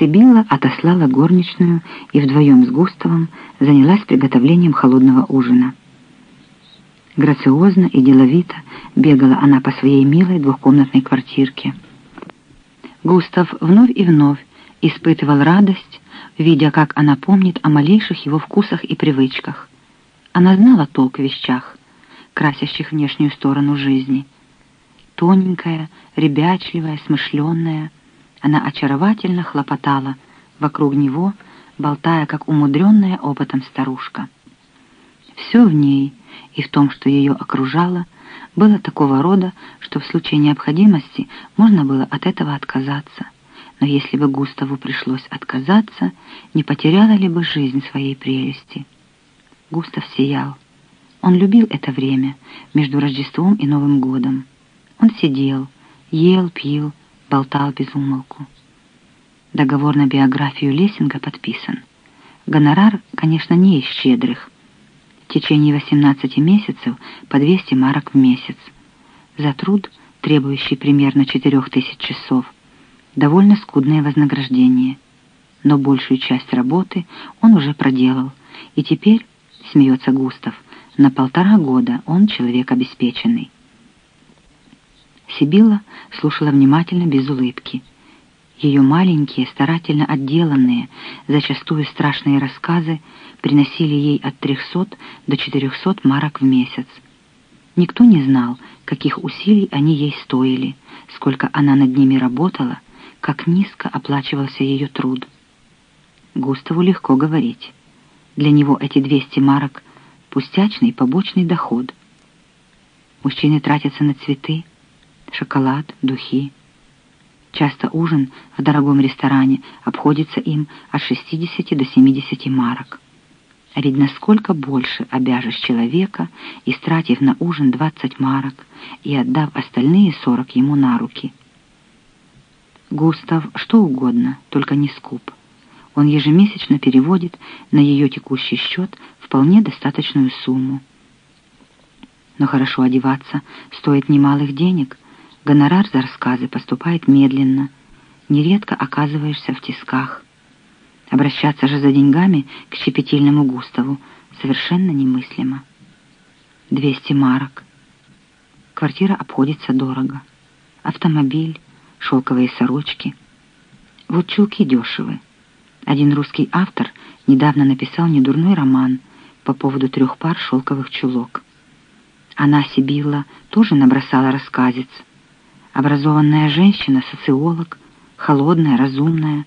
Сибилла отослала горничную и вдвоем с Густавом занялась приготовлением холодного ужина. Грациозно и деловито бегала она по своей милой двухкомнатной квартирке. Густав вновь и вновь испытывал радость, видя, как она помнит о малейших его вкусах и привычках. Она знала толк в вещах, красящих внешнюю сторону жизни. Тоненькая, ребячливая, смышленная, она очаровательно хлопотала вокруг него, болтая, как умудренная опытом старушка. Все в ней и в том, что ее окружало, было такого рода, что в случае необходимости можно было от этого отказаться. Но если бы Густаву пришлось отказаться, не потеряла ли бы жизнь своей прелести? Густав сиял. Он любил это время между Рождеством и Новым годом. Он сидел, ел, пил, болтал без умолку. Договор на биографию Лессинга подписан. Гонорар, конечно, не из щедрых. В течение 18 месяцев по 200 марок в месяц. За труд, требующий примерно 4000 часов, довольно скудное вознаграждение. Но большую часть работы он уже проделал, и теперь, смеется Густав, на полтора года он человек обеспеченный. Сибилла слушала внимательно, без улыбки. Ее маленькие, старательно отделанные, зачастую страшные рассказы приносили ей от 300 до 400 марок в месяц. Никто не знал, каких усилий они ей стоили, сколько она над ними работала, как низко оплачивался ее труд. Густаву легко говорить. Для него эти 200 марок — пустячный побочный доход. Мужчины тратятся на цветы, шоколад, духи. Часто ужин в дорогом ресторане обходится им от 60 до 70 марок. А ведь насколько больше обяжешь человека, истратив на ужин 20 марок и отдав остальные 40 ему на руки. Густав что угодно, только не скуп. Он ежемесячно переводит на ее текущий счет вполне достаточную сумму. Но хорошо одеваться стоит немалых денег — Гонорар за рассказы поступает медленно, нередко оказываешься в тисках. Обращаться же за деньгами к щепетильному Густаву совершенно немыслимо. Двести марок. Квартира обходится дорого. Автомобиль, шелковые сорочки. Вот чулки дешевы. Один русский автор недавно написал недурной роман по поводу трех пар шелковых чулок. Она, Сибилла, тоже набросала рассказец — Образованная женщина, социолог, холодная, разумная,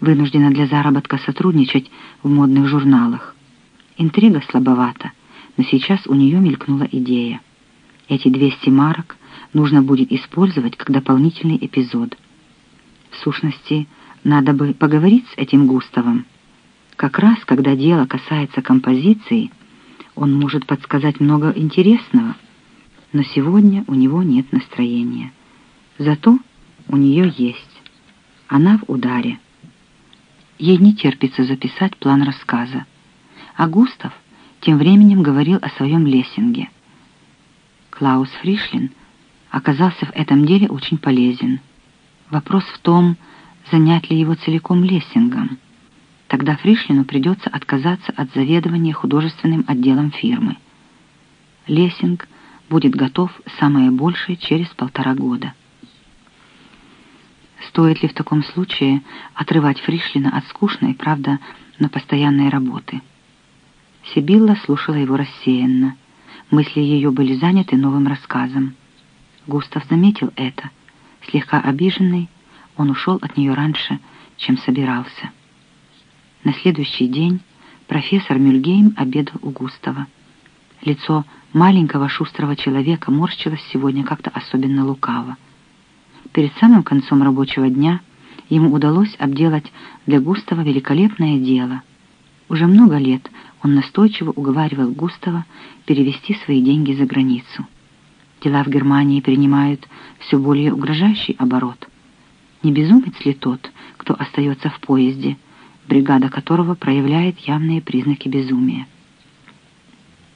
вынуждена для заработка сотрудничать в модных журналах. Интрига слабовата, но сейчас у нее мелькнула идея. Эти 200 марок нужно будет использовать как дополнительный эпизод. В сущности, надо бы поговорить с этим Густавом. Как раз, когда дело касается композиции, он может подсказать много интересного, но сегодня у него нет настроения. Зато у нее есть. Она в ударе. Ей не терпится записать план рассказа. А Густав тем временем говорил о своем лессинге. Клаус Фришлин оказался в этом деле очень полезен. Вопрос в том, занять ли его целиком лессингом. Тогда Фришлину придется отказаться от заведования художественным отделом фирмы. Лессинг будет готов самое большее через полтора года. Стоит ли в таком случае отрывать Фришлина от скучной, правда, но постоянной работы? Сибилла слушала его рассеянно. Мысли ее были заняты новым рассказом. Густав заметил это. Слегка обиженный, он ушел от нее раньше, чем собирался. На следующий день профессор Мюльгейм обедал у Густава. Лицо маленького шустрого человека морщилось сегодня как-то особенно лукаво. Перед самым концом рабочего дня ему удалось обделать для Густава великолепное дело. Уже много лет он настойчиво уговаривал Густава перевести свои деньги за границу. Дела в Германии принимают все более угрожающий оборот. Не безумец ли тот, кто остается в поезде, бригада которого проявляет явные признаки безумия?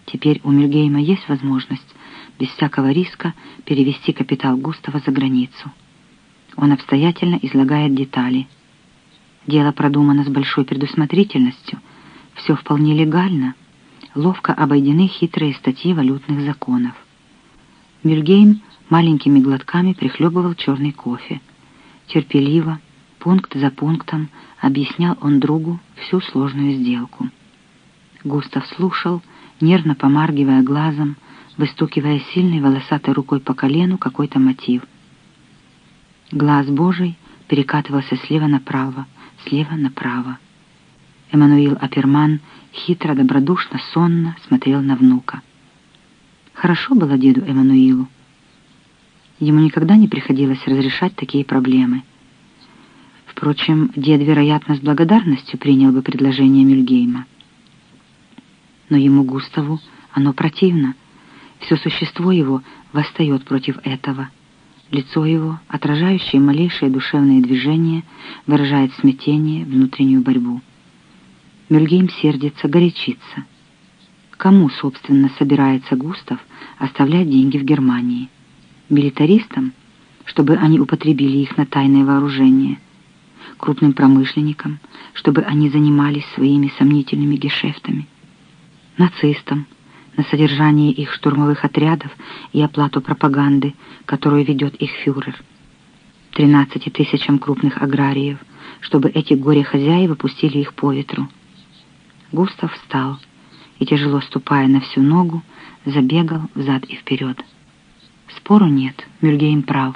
Теперь у Мюльгейма есть возможность без всякого риска перевести капитал Густава за границу. Он обстоятельно излагает детали. Дело продумано с большой предусмотрительностью, все вполне легально, ловко обойдены хитрые статьи валютных законов. Мюльгейм маленькими глотками прихлебывал черный кофе. Терпеливо, пункт за пунктом, объяснял он другу всю сложную сделку. Густав слушал, нервно помаргивая глазом, выстукивая сильной волосатой рукой по колену какой-то мотив. Глаз Божий перекатывался слева направо, слева направо. Эммануил Аперман хитро, добродушно, сонно смотрел на внука. Хорошо было деду Эммануилу. Ему никогда не приходилось разрешать такие проблемы. Впрочем, дед, вероятно, с благодарностью принял бы предложение Мюльгейма. Но ему, Густаву, оно противно. Все существо его восстает против этого. Лицо его, отражающее малейшие душевные движения, выражает смятение, внутреннюю борьбу. Мюльгейм сердится, горячится. Кому, собственно, собирается Густав оставлять деньги в Германии? Милитаристам, чтобы они употребили их на тайное вооружение? Крупным промышленникам, чтобы они занимались своими сомнительными гешефтами? Нацистам, на содержание их штурмовых отрядов и оплату пропаганды, которую ведет их фюрер. 13 тысячам крупных аграриев, чтобы эти горе-хозяева пустили их по ветру. Густав встал и, тяжело ступая на всю ногу, забегал взад и вперед. Спору нет, Мюльгейм прав.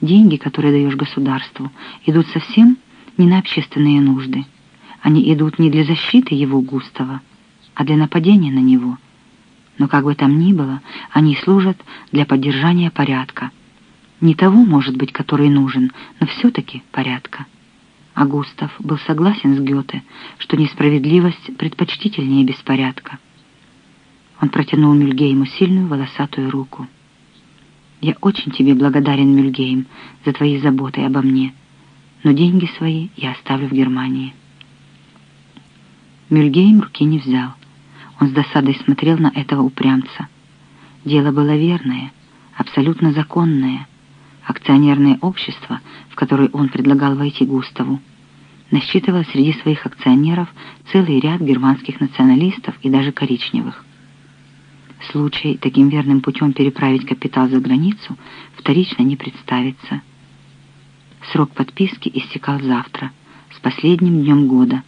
Деньги, которые даешь государству, идут совсем не на общественные нужды. Они идут не для защиты его Густава, а для нападения на него – но как бы там ни было, они служат для поддержания порядка. Не того, может быть, который нужен, но все-таки порядка. А Густав был согласен с Гёте, что несправедливость предпочтительнее беспорядка. Он протянул Мюльгейму сильную волосатую руку. «Я очень тебе благодарен, Мюльгейм, за твои заботы обо мне, но деньги свои я оставлю в Германии». Мюльгейм руки не взял. Он с досадой смотрел на этого упрямца. Дело было верное, абсолютно законное. Акционерное общество, в которое он предлагал войти Густаву, насчитывало среди своих акционеров целый ряд германских националистов и даже коричневых. Случай таким верным путем переправить капитал за границу вторично не представится. Срок подписки истекал завтра, с последним днем года.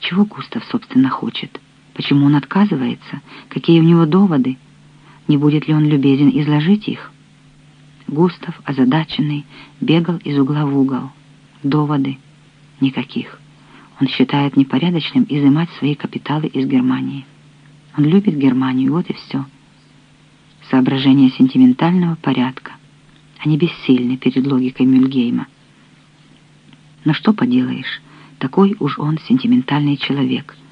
Чего Густав, собственно, хочет? Почему он отказывается? Какие у него доводы? Не будет ли он любезен изложить их? Густав, озадаченный, бегал из угла в угол. Доводы? Никаких. Он считает непорядочным изымать свои капиталы из Германии. Он любит Германию, вот и все. Соображения сентиментального порядка. Они бессильны перед логикой Мюльгейма. Но что поделаешь, такой уж он сентиментальный человек —